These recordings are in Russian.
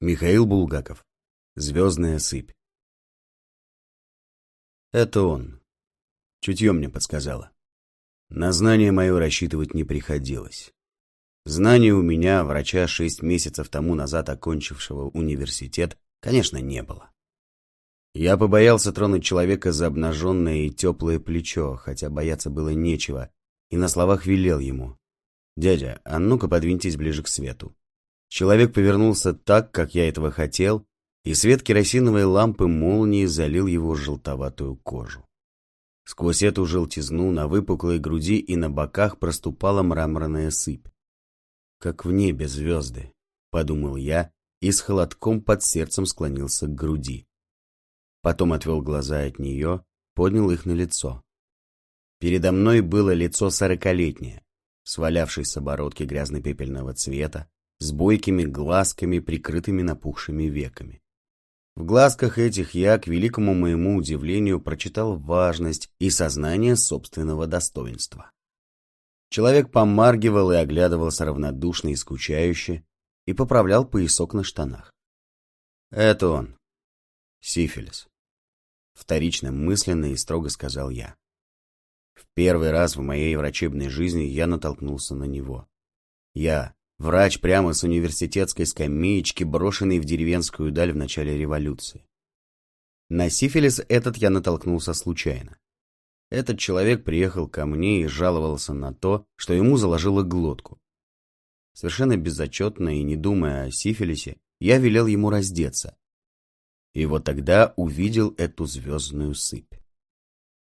Михаил Булгаков. Звездная сыпь. Это он. Чутье мне подсказало. На знание мое рассчитывать не приходилось. Знания у меня, врача шесть месяцев тому назад окончившего университет, конечно, не было. Я побоялся тронуть человека за обнаженное и теплое плечо, хотя бояться было нечего, и на словах велел ему. «Дядя, а ну-ка подвиньтесь ближе к свету». Человек повернулся так, как я этого хотел, и свет керосиновой лампы молнии залил его желтоватую кожу. Сквозь эту желтизну на выпуклой груди и на боках проступала мраморная сыпь. «Как в небе звезды», — подумал я и с холодком под сердцем склонился к груди. Потом отвел глаза от нее, поднял их на лицо. Передо мной было лицо сорокалетнее, свалявшись с оборотки грязно-пепельного цвета, с бойкими глазками, прикрытыми напухшими веками. В глазках этих я, к великому моему удивлению, прочитал важность и сознание собственного достоинства. Человек помаргивал и оглядывался равнодушно и скучающе, и поправлял поясок на штанах. Это он. Сифилис. Вторично мысленно и строго сказал я. В первый раз в моей врачебной жизни я натолкнулся на него. Я, Врач прямо с университетской скамеечки, брошенный в деревенскую даль в начале революции. На сифилис этот я натолкнулся случайно. Этот человек приехал ко мне и жаловался на то, что ему заложило глотку. Совершенно безотчетно и не думая о сифилисе, я велел ему раздеться. И вот тогда увидел эту звездную сыпь.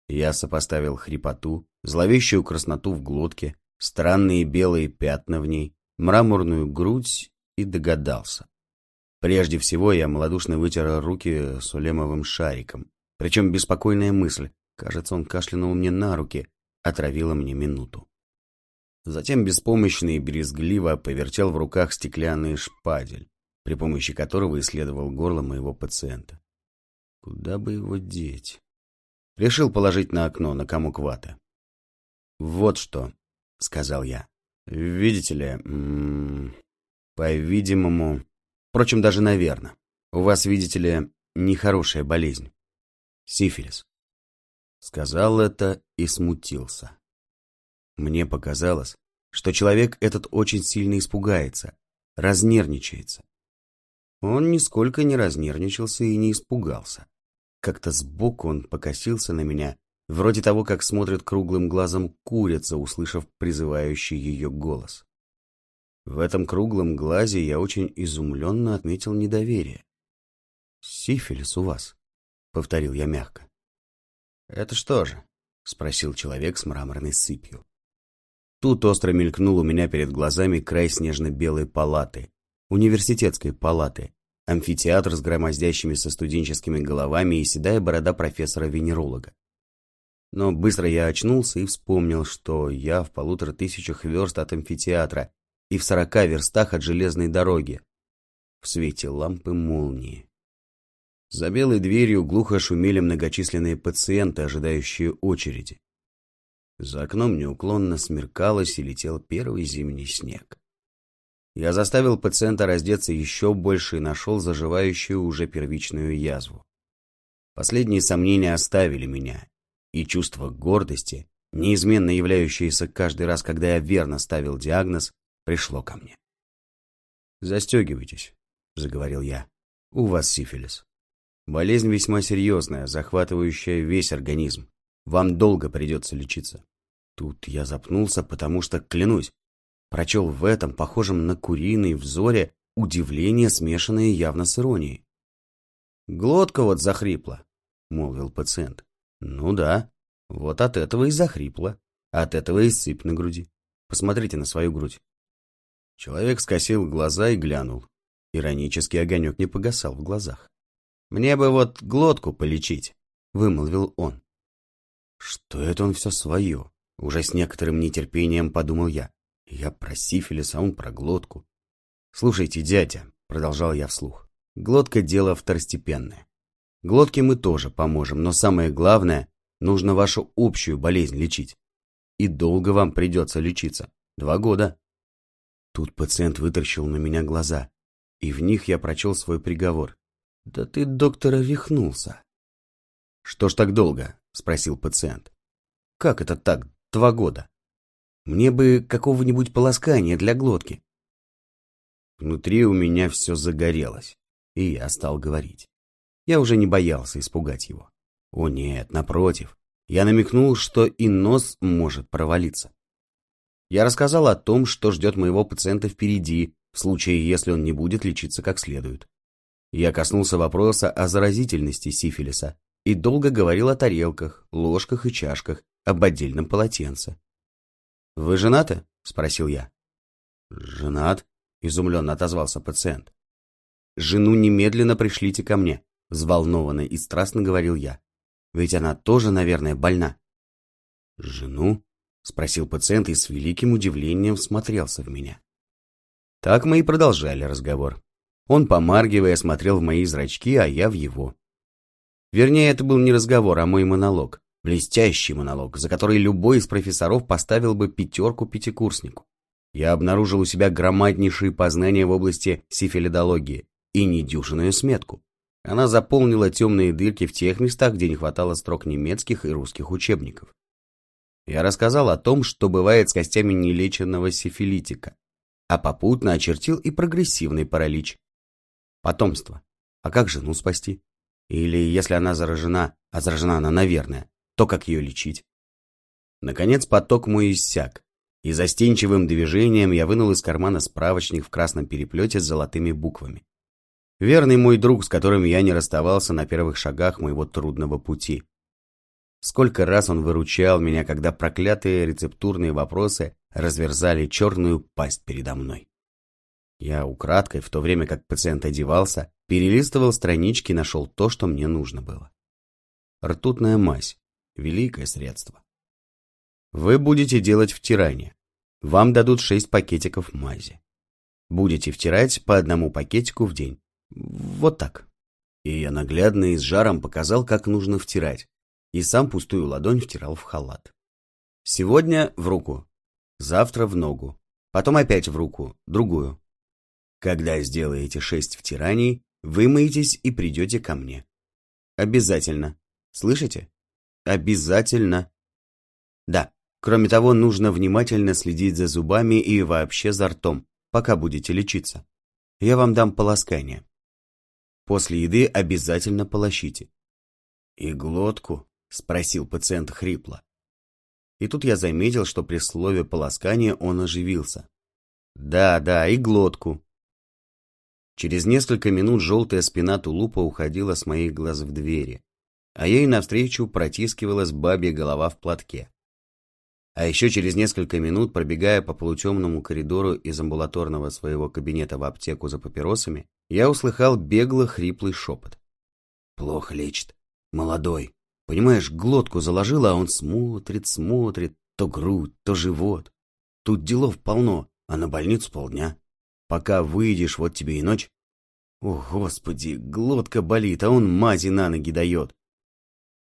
Я сопоставил хрипоту, зловещую красноту в глотке, странные белые пятна в ней, мраморную грудь и догадался. Прежде всего я малодушно вытер руки сулемовым шариком. Причем беспокойная мысль, кажется, он кашлянул мне на руки, отравила мне минуту. Затем беспомощно и брезгливо повертел в руках стеклянный шпадель, при помощи которого исследовал горло моего пациента. Куда бы его деть? Решил положить на окно, на комок ваты. «Вот что», — сказал я. Видите ли, по-видимому, впрочем, даже наверное, у вас, видите ли, нехорошая болезнь. Сифилис. Сказал это и смутился. Мне показалось, что человек этот очень сильно испугается, разнервничается. Он нисколько не разнервничался и не испугался. Как-то сбоку он покосился на меня вроде того, как смотрит круглым глазом курица, услышав призывающий ее голос. В этом круглом глазе я очень изумленно отметил недоверие. «Сифилис у вас», — повторил я мягко. «Это что же?» — спросил человек с мраморной сыпью. Тут остро мелькнул у меня перед глазами край снежно-белой палаты, университетской палаты, амфитеатр с громоздящимися студенческими головами и седая борода профессора-венеролога. Но быстро я очнулся и вспомнил, что я в полутора тысячах верст от амфитеатра и в сорока верстах от железной дороги, в свете лампы молнии. За белой дверью глухо шумели многочисленные пациенты, ожидающие очереди. За окном неуклонно смеркалось и летел первый зимний снег. Я заставил пациента раздеться еще больше и нашел заживающую уже первичную язву. Последние сомнения оставили меня, и чувство гордости, неизменно являющееся каждый раз, когда я верно ставил диагноз, пришло ко мне. «Застегивайтесь», — заговорил я. «У вас сифилис. Болезнь весьма серьезная, захватывающая весь организм. Вам долго придется лечиться». Тут я запнулся, потому что, клянусь, прочел в этом, похожем на куриный взоре, удивление, смешанное явно с иронией. «Глотка вот захрипла», — молвил пациент. Ну да, вот от этого и захрипло. От этого и сыпь на груди. Посмотрите на свою грудь. Человек скосил глаза и глянул. Иронический огонек не погасал в глазах. «Мне бы вот глотку полечить», — вымолвил он. «Что это он все свое?» Уже с некоторым нетерпением подумал я. Я про сифилис, а он про глотку. «Слушайте, дядя», — продолжал я вслух, — «глотка — дело второстепенное. Глотке мы тоже поможем, но самое главное, нужно вашу общую болезнь лечить. И долго вам придется лечиться. Два года. Тут пациент вытащил на меня глаза. и в них я прочел свой приговор. «Да ты, доктора, рехнулся». «Что ж так долго?» — спросил пациент. «Как это так, два года? Мне бы какого-нибудь полоскания для глотки». Внутри у меня все загорелось, и я стал говорить. Я уже не боялся испугать его. О нет, напротив, я намекнул, что и нос может провалиться. Я рассказал о том, что ждет моего пациента впереди, в случае, если он не будет лечиться как следует. Я коснулся вопроса о заразительности сифилиса и долго говорил о тарелках, ложках и чашках, об отдельном полотенце. «Вы женаты?» – спросил я. «Женат?» – изумленно отозвался пациент. «Жену немедленно пришлите ко мне», – взволнованно и страстно говорил я. «Ведь она тоже, наверное, больна». «Жену?» – спросил пациент и с великим удивлением смотрелся в меня. Так мы и продолжали разговор. Он, помаргивая, смотрел в мои зрачки, а я в его. Вернее, это был не разговор, а мой монолог. Блестящий монолог, за который любой из профессоров поставил бы пятерку пятикурснику. Я обнаружил у себя громаднейшие познания в области сифилидологии и недюжинную сметку. Она заполнила темные дырки в тех местах, где не хватало строк немецких и русских учебников. Я рассказал о том, что бывает с костями нелеченного сифилитика, а попутно очертил и прогрессивный паралич. Потомство. А как жену спасти? Или если она заражена, а заражена она, наверное, то как ее лечить? Наконец поток мой иссяк, и застенчивым движением я вынул из кармана справочник в красном переплете с золотыми буквами. Верный мой друг, с которым я не расставался на первых шагах моего трудного пути. Сколько раз он выручал меня, когда проклятые рецептурные вопросы разверзали черную пасть передо мной. Я украдкой, в то время как пациент одевался, перелистывал странички и нашел то, что мне нужно было. Ртутная мазь. Великое средство. Вы будете делать втирание. Вам дадут 6 пакетиков мази. Будете втирать по одному пакетику в день. Вот так. И я наглядно и с жаром показал, как нужно втирать. И сам пустую ладонь втирал в халат. Сегодня в руку, завтра в ногу, потом опять в руку, другую. Когда сделаете шесть втираний, вымоетесь и придете ко мне. Обязательно. Слышите? Обязательно. Да. Кроме того, нужно внимательно следить за зубами и вообще за ртом, пока будете лечиться. Я вам дам полоскание. После еды обязательно полощите. И глотку? Спросил пациент хрипло. И тут я заметил, что при слове полоскания он оживился. Да, да, и глотку. Через несколько минут желтая спина тулупа уходила с моих глаз в двери, а ей навстречу протискивалась бабья голова в платке. А еще через несколько минут, пробегая по полутемному коридору из амбулаторного своего кабинета в аптеку за папиросами, я услыхал бегло хриплый шепот. «Плохо лечит. Молодой. Понимаешь, глотку заложила, а он смотрит, смотрит, то грудь, то живот. Тут делов полно, а на больницу полдня. Пока выйдешь, вот тебе и ночь. О, господи, глотка болит, а он мази на ноги дает.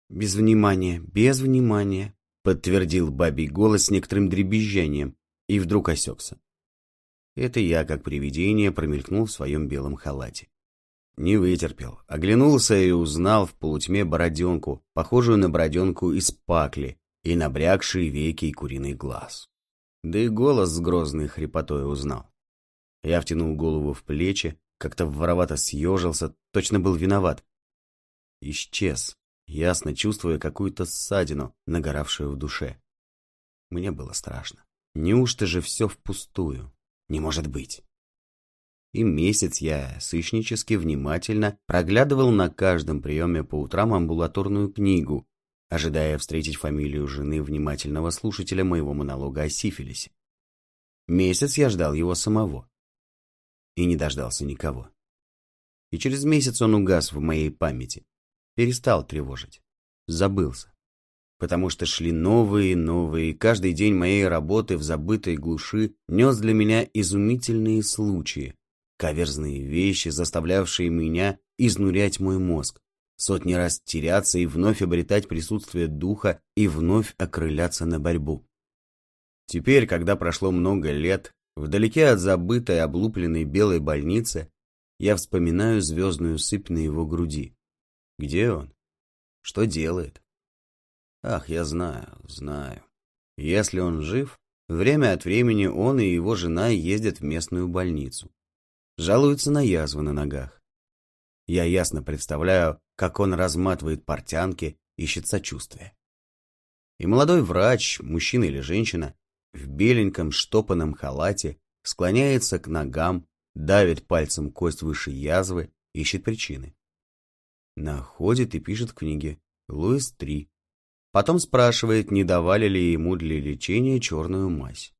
Без внимания, без внимания, подтвердил бабий голос с некоторым дребезжанием и вдруг осекся. Это я, как привидение, промелькнул в своем белом халате. Не вытерпел. Оглянулся и узнал в полутьме бороденку, похожую на бороденку из пакли, и набрякшие веки и куриный глаз. Да и голос с грозной хрипотой узнал. Я втянул голову в плечи, как-то воровато съежился, точно был виноват. Исчез, ясно чувствуя какую-то ссадину, нагоравшую в душе. Мне было страшно. Неужто же все впустую? Не может быть и месяц я сыщнически внимательно проглядывал на каждом приеме по утрам амбулаторную книгу, ожидая встретить фамилию жены внимательного слушателя моего монолога о сифилисе. Месяц я ждал его самого. И не дождался никого. И через месяц он угас в моей памяти. Перестал тревожить. Забылся. Потому что шли новые и новые, и каждый день моей работы в забытой глуши нес для меня изумительные случаи, Каверзные вещи, заставлявшие меня изнурять мой мозг, сотни раз теряться и вновь обретать присутствие духа и вновь окрыляться на борьбу. Теперь, когда прошло много лет, вдалеке от забытой облупленной белой больницы, я вспоминаю звездную сыпь на его груди. Где он? Что делает? Ах, я знаю, знаю. Если он жив, время от времени он и его жена ездят в местную больницу. Жалуются на язвы на ногах. Я ясно представляю, как он разматывает портянки, ищет сочувствия. И молодой врач, мужчина или женщина, в беленьком штопанном халате, склоняется к ногам, давит пальцем кость выше язвы, ищет причины. Находит и пишет в книге «Луис-3». Потом спрашивает, не давали ли ему для лечения черную мазь.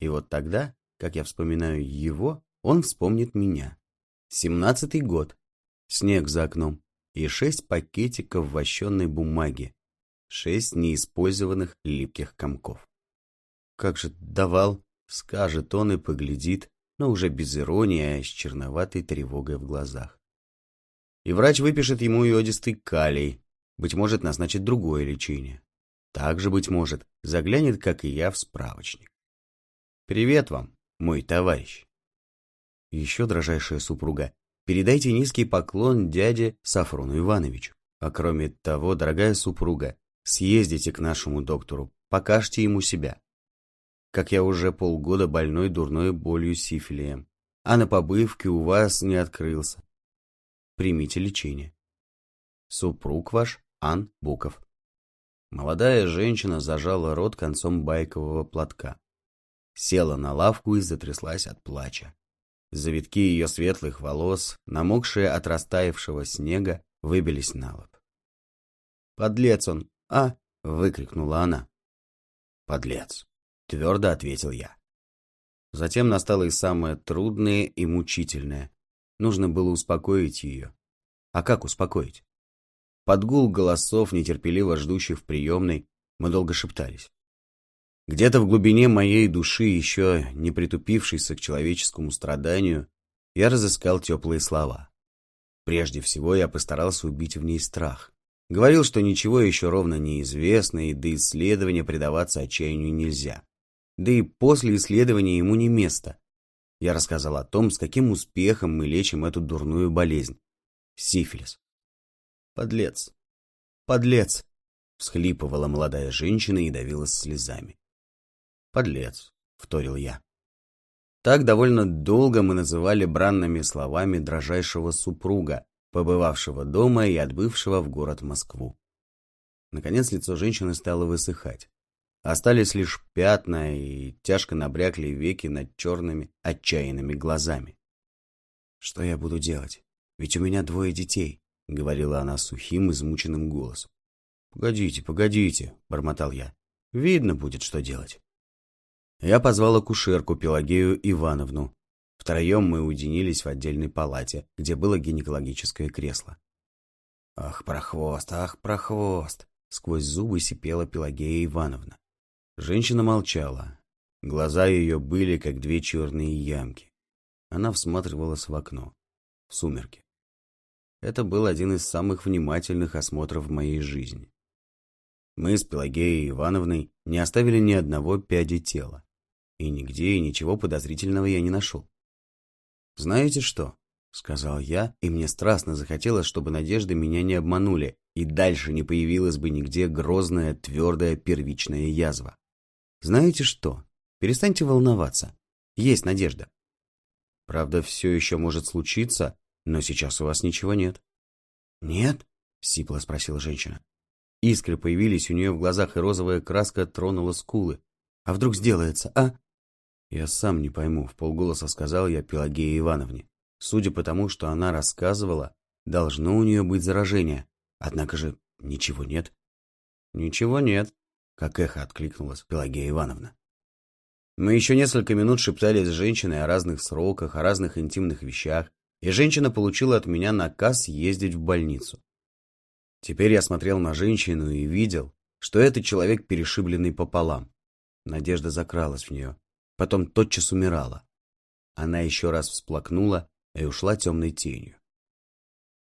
И вот тогда, как я вспоминаю его, он вспомнит меня. Семнадцатый год. Снег за окном и шесть пакетиков вощенной бумаги, шесть неиспользованных липких комков. Как же давал, скажет он и поглядит, но уже без иронии, а с черноватой тревогой в глазах. И врач выпишет ему иодистый калий, быть может, назначит другое лечение. Также, быть может, заглянет, как и я, в справочник. Привет вам, мой товарищ. Еще, дрожайшая супруга, передайте низкий поклон дяде Сафрону Ивановичу. А кроме того, дорогая супруга, съездите к нашему доктору, покажьте ему себя как я уже полгода больной дурной болью сифилием, а на побывке у вас не открылся. Примите лечение. Супруг ваш Ан Буков. Молодая женщина зажала рот концом байкового платка. Села на лавку и затряслась от плача. Завитки ее светлых волос, намокшие от растаявшего снега, выбились на лоб. «Подлец он, а!» — выкрикнула она. «Подлец!» — твердо ответил я. Затем настало и самое трудное и мучительное. Нужно было успокоить ее. А как успокоить? Под гул голосов, нетерпеливо ждущих в приемной, мы долго шептались. Где-то в глубине моей души, еще не притупившейся к человеческому страданию, я разыскал теплые слова. Прежде всего я постарался убить в ней страх. Говорил, что ничего еще ровно не известно, и до исследования предаваться отчаянию нельзя. Да и после исследования ему не место. Я рассказал о том, с каким успехом мы лечим эту дурную болезнь. Сифилис. Подлец. Подлец. Всхлипывала молодая женщина и давилась слезами. Подлец, вторил я. Так довольно долго мы называли бранными словами дрожайшего супруга, побывавшего дома и отбывшего в город Москву. Наконец лицо женщины стало высыхать. Остались лишь пятна и тяжко набрякли веки над черными, отчаянными глазами. «Что я буду делать? Ведь у меня двое детей», — говорила она сухим, измученным голосом. «Погодите, погодите», — бормотал я. «Видно будет, что делать». Я позвал акушерку Пелагею Ивановну. Втроем мы уединились в отдельной палате, где было гинекологическое кресло. «Ах, прохвост, ах, прохвост!» — сквозь зубы сипела Пелагея Ивановна. Женщина молчала. Глаза ее были, как две черные ямки. Она всматривалась в окно. В сумерки. Это был один из самых внимательных осмотров в моей жизни. Мы с Пелагеей Ивановной не оставили ни одного пяди тела. И нигде и ничего подозрительного я не нашел. «Знаете что?» — сказал я, и мне страстно захотелось, чтобы надежды меня не обманули, и дальше не появилась бы нигде грозная, твердая первичная язва. Знаете что? Перестаньте волноваться. Есть надежда. Правда, все еще может случиться, но сейчас у вас ничего нет. Нет? Сипло спросила женщина. Искры появились у нее в глазах, и розовая краска тронула скулы. А вдруг сделается, а? Я сам не пойму, в полголоса сказал я Пелагее Ивановне. Судя по тому, что она рассказывала, должно у нее быть заражение. Однако же ничего нет. Ничего нет, как эхо откликнулась Пелагея Ивановна. Мы еще несколько минут шептались с женщиной о разных сроках, о разных интимных вещах, и женщина получила от меня наказ ездить в больницу. Теперь я смотрел на женщину и видел, что это человек, перешибленный пополам. Надежда закралась в нее, потом тотчас умирала. Она еще раз всплакнула и ушла темной тенью.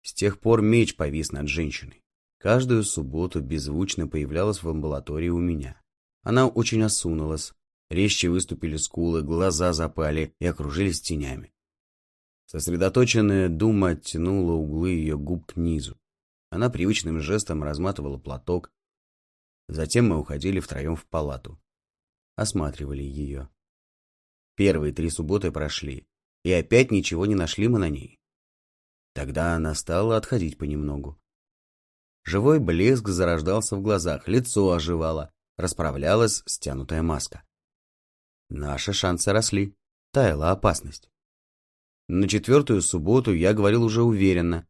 С тех пор меч повис над женщиной. Каждую субботу беззвучно появлялась в амбулатории у меня. Она очень осунулась, резче выступили скулы, глаза запали и окружились тенями. Сосредоточенная дума оттянула углы ее губ к низу. Она привычным жестом разматывала платок. Затем мы уходили втроем в палату. Осматривали ее. Первые три субботы прошли, и опять ничего не нашли мы на ней. Тогда она стала отходить понемногу. Живой блеск зарождался в глазах, лицо оживало, расправлялась стянутая маска. Наши шансы росли, таяла опасность. На четвертую субботу я говорил уже уверенно.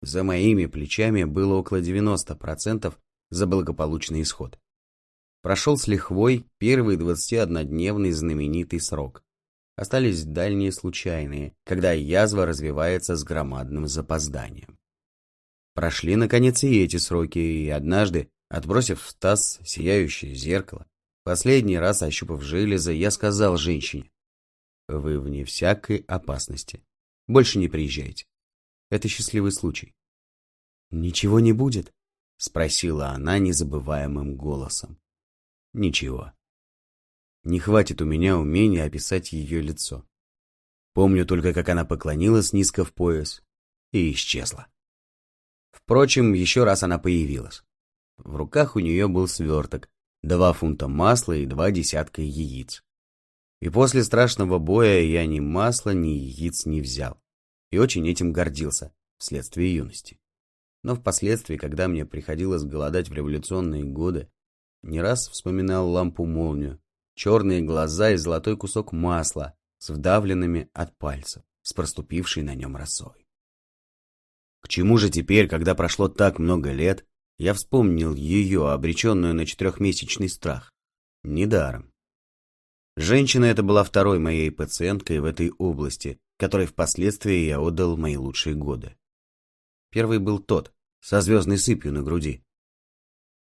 За моими плечами было около 90% за благополучный исход. Прошел с лихвой первый 21-дневный знаменитый срок. Остались дальние случайные, когда язва развивается с громадным запозданием. Прошли, наконец, и эти сроки, и однажды, отбросив в таз сияющее зеркало, последний раз ощупав железо, я сказал женщине, «Вы вне всякой опасности. Больше не приезжайте. Это счастливый случай». «Ничего не будет?» — спросила она незабываемым голосом. «Ничего. Не хватит у меня умения описать ее лицо. Помню только, как она поклонилась низко в пояс и исчезла. Впрочем, еще раз она появилась. В руках у нее был сверток, два фунта масла и два десятка яиц. И после страшного боя я ни масла, ни яиц не взял. И очень этим гордился, вследствие юности. Но впоследствии, когда мне приходилось голодать в революционные годы, не раз вспоминал лампу-молнию, черные глаза и золотой кусок масла с вдавленными от пальцев, с проступившей на нем росой. К чему же теперь, когда прошло так много лет, я вспомнил ее, обреченную на четырехмесячный страх? Недаром. Женщина эта была второй моей пациенткой в этой области, которой впоследствии я отдал мои лучшие годы. Первый был тот, со звездной сыпью на груди.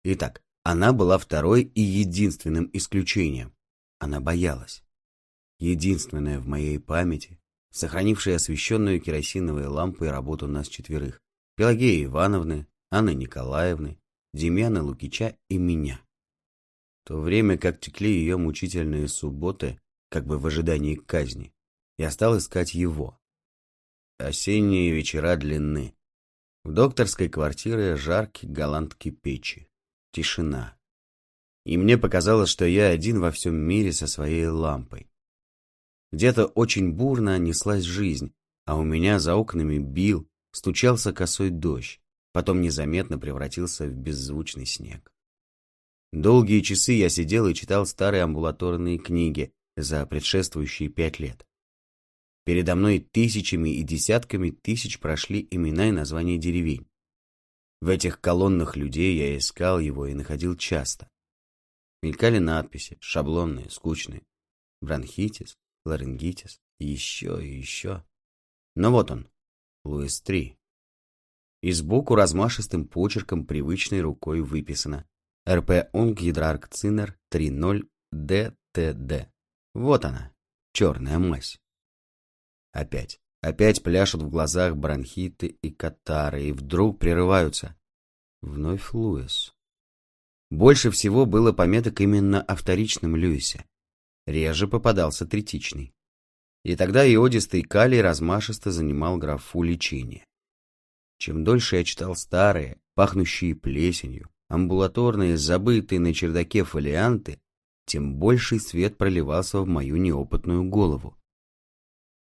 Итак, она была второй и единственным исключением, она боялась. Единственная в моей памяти, сохранившая освещенную керосиновой лампой работу нас четверых. Пелагеи Ивановны, Анны Николаевны, Демьяна Лукича и меня. То время как текли ее мучительные субботы, как бы в ожидании казни, я стал искать его. Осенние вечера длинны. В докторской квартире жаркий голландки печи. Тишина и мне показалось, что я один во всем мире со своей лампой. Где-то очень бурно неслась жизнь, а у меня за окнами бил, стучался косой дождь, потом незаметно превратился в беззвучный снег. Долгие часы я сидел и читал старые амбулаторные книги за предшествующие пять лет. Передо мной тысячами и десятками тысяч прошли имена и названия деревень. В этих колоннах людей я искал его и находил часто. Мелькали надписи, шаблонные, скучные. Бронхитис, ларингитис, еще и еще. Но вот он, Луис-3. И сбоку размашистым почерком привычной рукой выписано РП Онг Гидраркцинер 3.0 ДТД. Вот она, черная мазь. Опять, опять пляшут в глазах бронхиты и катары, и вдруг прерываются. Вновь Луис. Больше всего было пометок именно о вторичном Льюисе. Реже попадался третичный. И тогда иодистый калий размашисто занимал графу лечения. Чем дольше я читал старые, пахнущие плесенью, амбулаторные, забытые на чердаке фолианты, тем больший свет проливался в мою неопытную голову.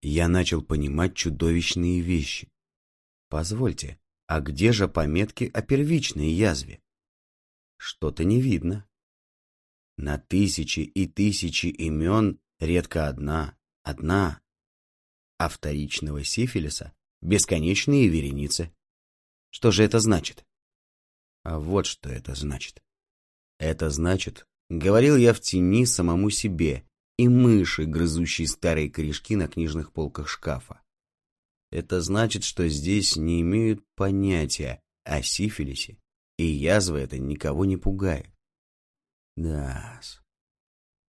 Я начал понимать чудовищные вещи. Позвольте, а где же пометки о первичной язве? что-то не видно. На тысячи и тысячи имен редко одна, одна, а вторичного сифилиса бесконечные вереницы. Что же это значит? А вот что это значит. Это значит, говорил я в тени самому себе, и мыши, грызущие старые корешки на книжных полках шкафа. Это значит, что здесь не имеют понятия о сифилисе и язва это никого не пугает. да -с.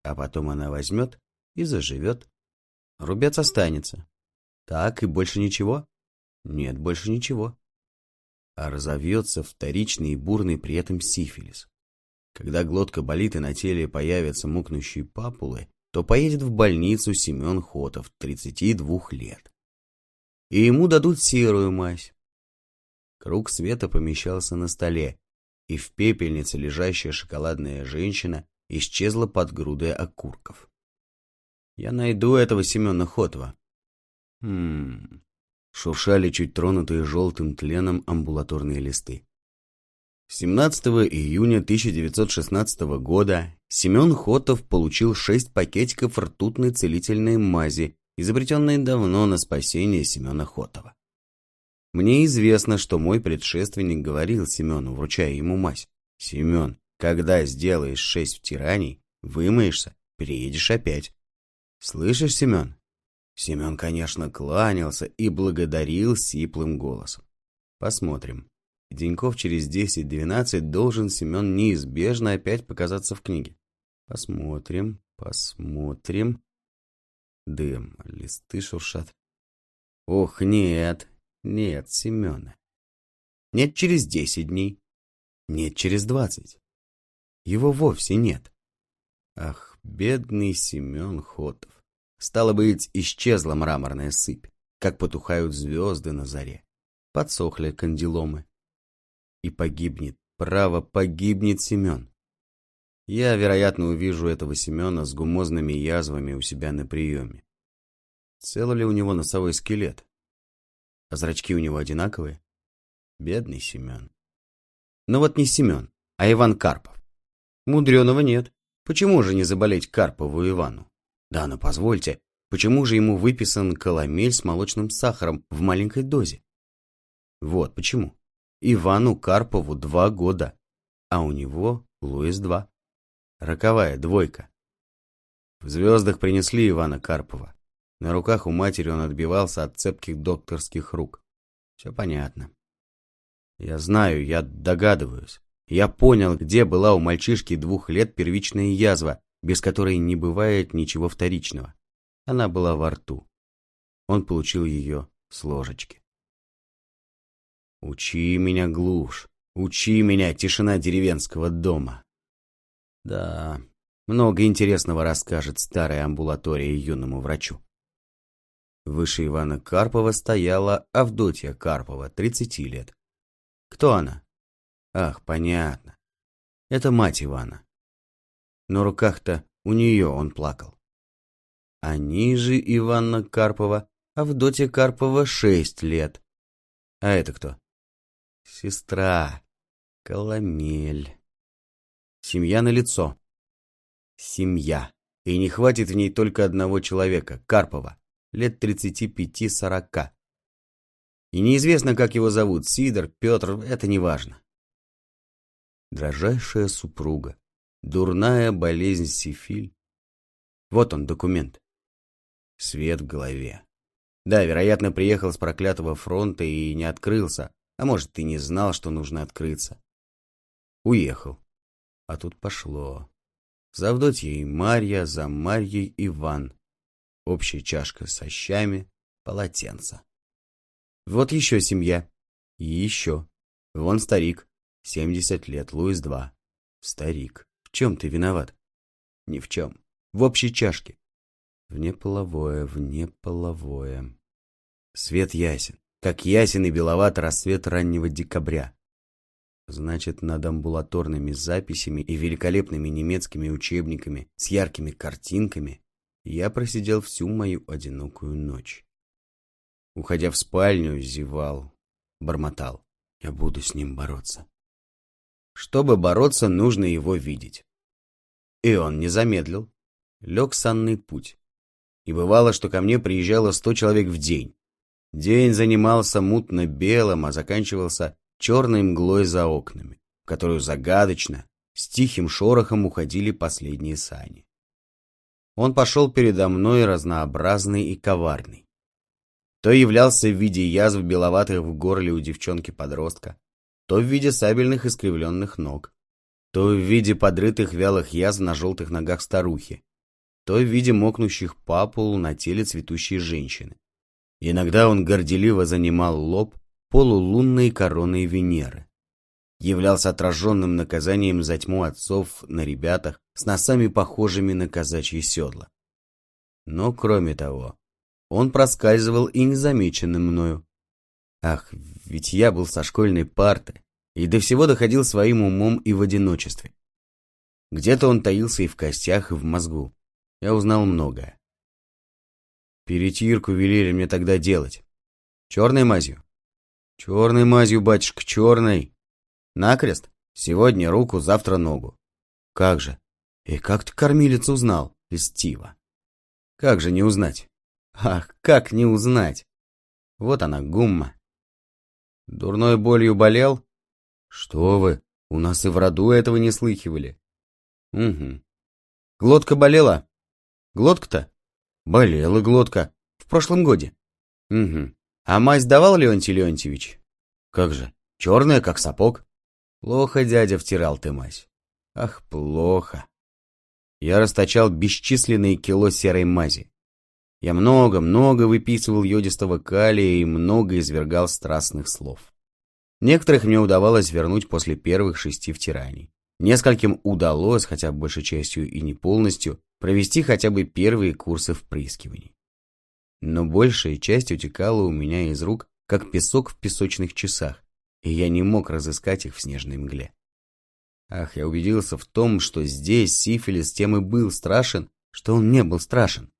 А потом она возьмет и заживет. Рубец останется. Так и больше ничего? Нет, больше ничего. А разовьется вторичный и бурный при этом сифилис. Когда глотка болит и на теле появятся мукнущие папулы, то поедет в больницу Семен Хотов, 32 лет. и ему дадут серую мазь. Круг света помещался на столе, и в пепельнице лежащая шоколадная женщина исчезла под грудой окурков. Я найду этого Семена Хотова. Хм... Шуршали чуть тронутые желтым тленом амбулаторные листы. 17 июня 1916 года Семен Хотов получил шесть пакетиков ртутной целительной мази, изобретенной давно на спасение Семена Хотова. Мне известно, что мой предшественник говорил Семену, вручая ему мазь. «Семен, когда сделаешь шесть втираний, вымоешься, приедешь опять. Слышишь, Семен?» Семен, конечно, кланялся и благодарил сиплым голосом. Посмотрим. Деньков через 10-12 должен Семен неизбежно опять показаться в книге. Посмотрим, посмотрим. Дым, листы шуршат. Ох, нет, нет, Семена. Нет через 10 дней. Нет через 20. Его вовсе нет. Ах, бедный Семен Хотов. Стало быть, исчезла мраморная сыпь, как потухают звезды на заре. Подсохли кандиломы. И погибнет, право, погибнет Семен. Я, вероятно, увижу этого Семена с гумозными язвами у себя на приеме. Цел ли у него носовой скелет? А зрачки у него одинаковые? Бедный Семен. Но вот не Семен, а Иван Карпов. Мудреного нет. Почему же не заболеть Карпову Ивану? Да, но позвольте, почему же ему выписан коломель с молочным сахаром в маленькой дозе? Вот почему. Ивану Карпову два года, а у него Луис два. Роковая двойка. В звездах принесли Ивана Карпова. На руках у матери он отбивался от цепких докторских рук. Все понятно. Я знаю, я догадываюсь. Я понял, где была у мальчишки двух лет первичная язва, без которой не бывает ничего вторичного. Она была во рту. Он получил ее с ложечки. Учи меня, глушь. Учи меня, тишина деревенского дома. Да, много интересного расскажет старая амбулатория юному врачу. Выше Ивана Карпова стояла Авдотья Карпова, 30 лет. Кто она? Ах, понятно. Это мать Ивана. На руках-то у нее он плакал. А ниже Ивана Карпова Авдотья Карпова шесть лет. А это кто? Сестра. Коломель. Семья на лицо. Семья. И не хватит в ней только одного человека, Карпова лет 35-40. И неизвестно, как его зовут, Сидор, Петр, это не важно. Дрожайшая супруга, дурная болезнь сифиль. Вот он, документ. Свет в голове. Да, вероятно, приехал с проклятого фронта и не открылся, а может, и не знал, что нужно открыться. Уехал. А тут пошло. За Авдотьей Марья, за Марьей Иван общая чашка со щами, полотенце. Вот еще семья. И еще. Вон старик. 70 лет, Луис-2. Старик. Чем ты виноват? Ни в чем. В общей чашке. Внеполовое, внеполовое. Свет ясен. Как ясен и беловат рассвет раннего декабря. Значит, над амбулаторными записями и великолепными немецкими учебниками с яркими картинками я просидел всю мою одинокую ночь. Уходя в спальню, зевал, бормотал. Я буду с ним бороться. Чтобы бороться, нужно его видеть. И он не замедлил. Лег санный путь. И бывало, что ко мне приезжало сто человек в день. День занимался мутно-белым, а заканчивался черной мглой за окнами, в которую загадочно, с тихим шорохом уходили последние сани. Он пошел передо мной разнообразный и коварный. То являлся в виде язв беловатых в горле у девчонки-подростка, то в виде сабельных искривленных ног, то в виде подрытых вялых язв на желтых ногах старухи, то в виде мокнущих по полу на теле цветущей женщины. Иногда он горделиво занимал лоб полулунной короной Венеры являлся отраженным наказанием за тьму отцов на ребятах с носами, похожими на казачьи седла. Но, кроме того, он проскальзывал и незамеченным мною. Ах, ведь я был со школьной парты и до всего доходил своим умом и в одиночестве. Где-то он таился и в костях, и в мозгу. Я узнал многое. Перетирку велели мне тогда делать. Черной мазью? Черной мазью, батюшка, черной. Накрест? Сегодня руку, завтра ногу. Как же? И как ты кормилец узнал, льстиво? Как же не узнать? Ах, как не узнать? Вот она, гумма. Дурной болью болел? Что вы, у нас и в роду этого не слыхивали. Угу. Глотка болела? Глотка-то? Болела глотка. В прошлом годе. Угу. А мазь давал Леонтий Леонтьевич? Как же, черная, как сапог. Плохо, дядя, втирал ты мазь. Ах, плохо. Я расточал бесчисленные кило серой мази. Я много-много выписывал йодистого калия и много извергал страстных слов. Некоторых мне удавалось вернуть после первых шести втираний. Нескольким удалось, хотя большей частью и не полностью, провести хотя бы первые курсы впрыскиваний. Но большая часть утекала у меня из рук, как песок в песочных часах, и я не мог разыскать их в снежной мгле. Ах, я убедился в том, что здесь сифилис тем и был страшен, что он не был страшен.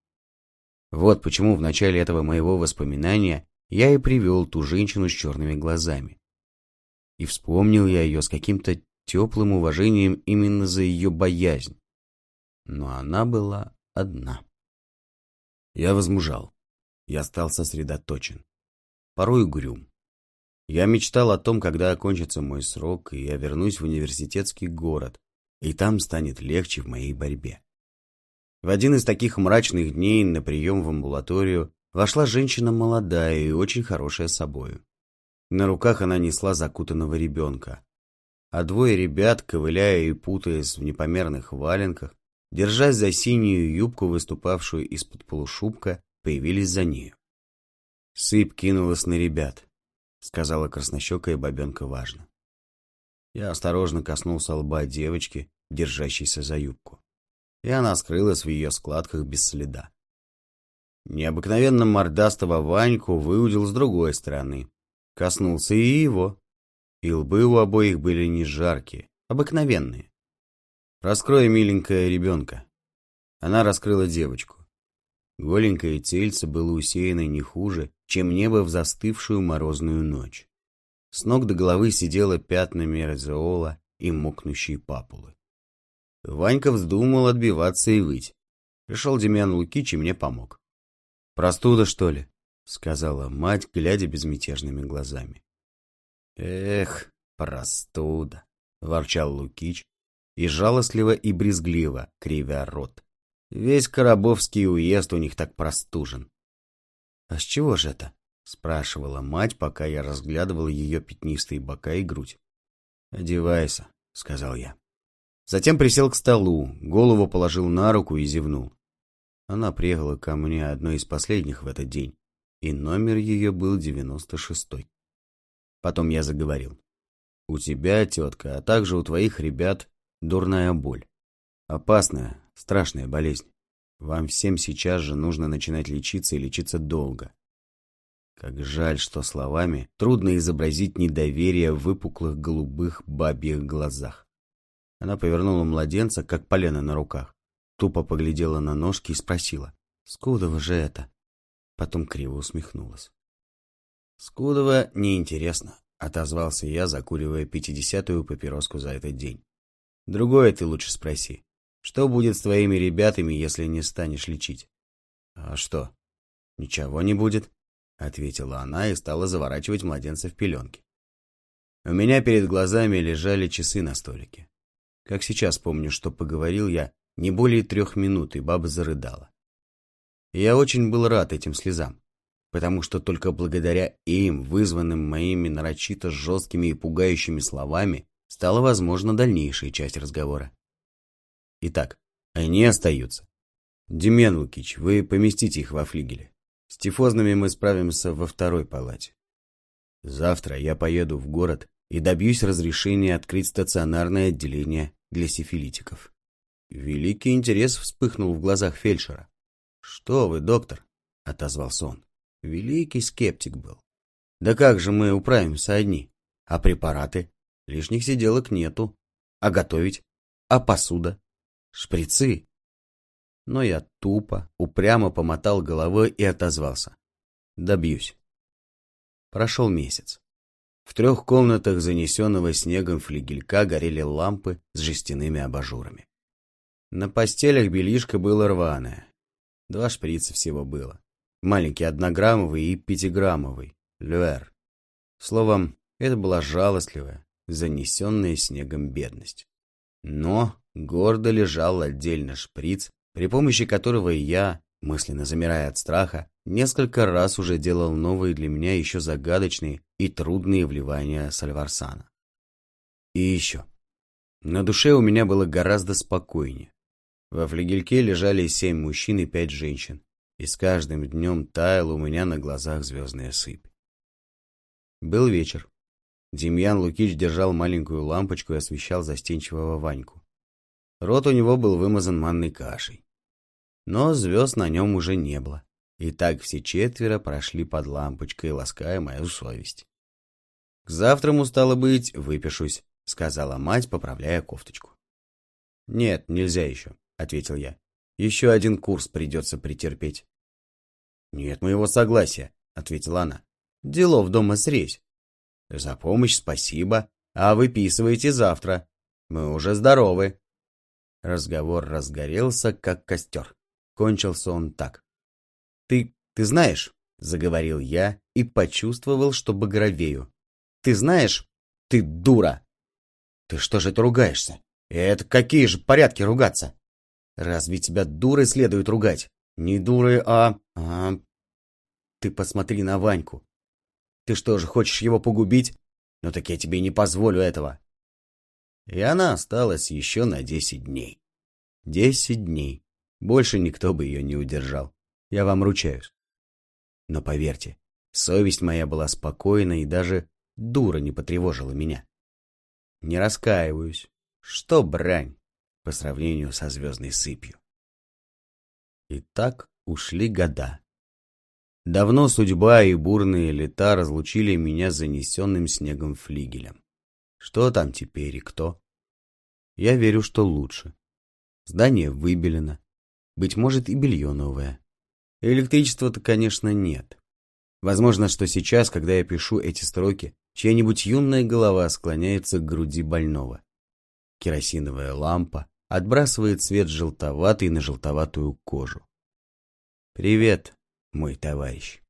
Вот почему в начале этого моего воспоминания я и привел ту женщину с черными глазами. И вспомнил я ее с каким-то теплым уважением именно за ее боязнь. Но она была одна. Я возмужал. Я стал сосредоточен. Порой угрюм. Я мечтал о том, когда окончится мой срок, и я вернусь в университетский город, и там станет легче в моей борьбе. В один из таких мрачных дней на прием в амбулаторию вошла женщина молодая и очень хорошая собою. На руках она несла закутанного ребенка, а двое ребят, ковыляя и путаясь в непомерных валенках, держась за синюю юбку, выступавшую из-под полушубка, появились за нею. Сыпь кинулась на ребят, сказала краснощекая бабенка важно. Я осторожно коснулся лба девочки, держащейся за юбку, и она скрылась в ее складках без следа. Необыкновенно мордастого Ваньку выудил с другой стороны. Коснулся и его и лбы у обоих были не жаркие, обыкновенные. «Раскрой, миленькая ребенка». Она раскрыла девочку. Голенькое тельце было усеяно не хуже, чем небо в застывшую морозную ночь. С ног до головы сидела пятнами розеола и мокнущие папулы. Ванька вздумал отбиваться и выть. Пришел Демьян Лукич и мне помог. «Простуда, что ли?» — сказала мать, глядя безмятежными глазами. «Эх, простуда!» — ворчал Лукич, и жалостливо и брезгливо, кривя рот. Весь Коробовский уезд у них так простужен. «А с чего же это?» — спрашивала мать, пока я разглядывал ее пятнистые бока и грудь. «Одевайся», — сказал я. Затем присел к столу, голову положил на руку и зевнул. Она приехала ко мне одной из последних в этот день, и номер ее был девяносто шестой. Потом я заговорил. У тебя, тетка, а также у твоих ребят дурная боль. Опасная, страшная болезнь. Вам всем сейчас же нужно начинать лечиться и лечиться долго. Как жаль, что словами трудно изобразить недоверие в выпуклых голубых бабьих глазах. Она повернула младенца, как полено на руках. Тупо поглядела на ножки и спросила, «Скудово же это?» Потом криво усмехнулась. «Скудова неинтересно», — отозвался я, закуривая пятидесятую папироску за этот день. «Другое ты лучше спроси. Что будет с твоими ребятами, если не станешь лечить?» «А что?» «Ничего не будет», — ответила она и стала заворачивать младенца в пеленки. У меня перед глазами лежали часы на столике. Как сейчас помню, что поговорил я не более трех минут, и баба зарыдала. я очень был рад этим слезам потому что только благодаря им, вызванным моими нарочито жесткими и пугающими словами, стала возможна дальнейшая часть разговора. Итак, они остаются. Демьян Лукич, вы поместите их во флигеле. С тифозными мы справимся во второй палате. Завтра я поеду в город и добьюсь разрешения открыть стационарное отделение для сифилитиков. Великий интерес вспыхнул в глазах фельдшера. Что вы, доктор? — отозвался он. Великий скептик был. Да как же мы управимся одни? А препараты? Лишних сиделок нету. А готовить? А посуда? Шприцы? Но я тупо, упрямо помотал головой и отозвался. Добьюсь. Прошел месяц. В трех комнатах занесенного снегом флигелька горели лампы с жестяными абажурами. На постелях белишко было рваное. Два шприца всего было. Маленький однограммовый и пятиграммовый. Люэр. Словом, это была жалостливая, занесенная снегом бедность. Но гордо лежал отдельно шприц, при помощи которого я, мысленно замирая от страха, несколько раз уже делал новые для меня еще загадочные и трудные вливания сальварсана. И еще. На душе у меня было гораздо спокойнее. Во флигельке лежали семь мужчин и пять женщин, и с каждым днем таяла у меня на глазах звездная сыпь. Был вечер. Демьян Лукич держал маленькую лампочку и освещал застенчивого Ваньку. Рот у него был вымазан манной кашей. Но звезд на нем уже не было. И так все четверо прошли под лампочкой, лаская мою совесть. «К завтраму, стало быть, выпишусь», — сказала мать, поправляя кофточку. «Нет, нельзя еще», — ответил я. «Еще один курс придется претерпеть». «Нет моего согласия», — ответила она. Делов дома срезь. За помощь спасибо, а выписывайте завтра. Мы уже здоровы. Разговор разгорелся, как костер. Кончился он так. Ты, ты знаешь, заговорил я и почувствовал, что багровею. Ты знаешь, ты дура. Ты что же ты ругаешься? Это какие же порядки ругаться? Разве тебя дурой следует ругать? Не дурой, а... а... Ты посмотри на Ваньку. Ты что же, хочешь его погубить? Ну так я тебе не позволю этого. И она осталась еще на десять дней. Десять дней. Больше никто бы ее не удержал. Я вам ручаюсь. Но поверьте, совесть моя была спокойна и даже дура не потревожила меня. Не раскаиваюсь. Что брань по сравнению со звездной сыпью. И так ушли года. Давно судьба и бурные лета разлучили меня с занесенным снегом флигелем. Что там теперь и кто? Я верю, что лучше. Здание выбелено. Быть может, и белье новое. Электричества-то, конечно, нет. Возможно, что сейчас, когда я пишу эти строки, чья-нибудь юная голова склоняется к груди больного. Керосиновая лампа отбрасывает свет желтоватый на желтоватую кожу. «Привет, мой товарищ.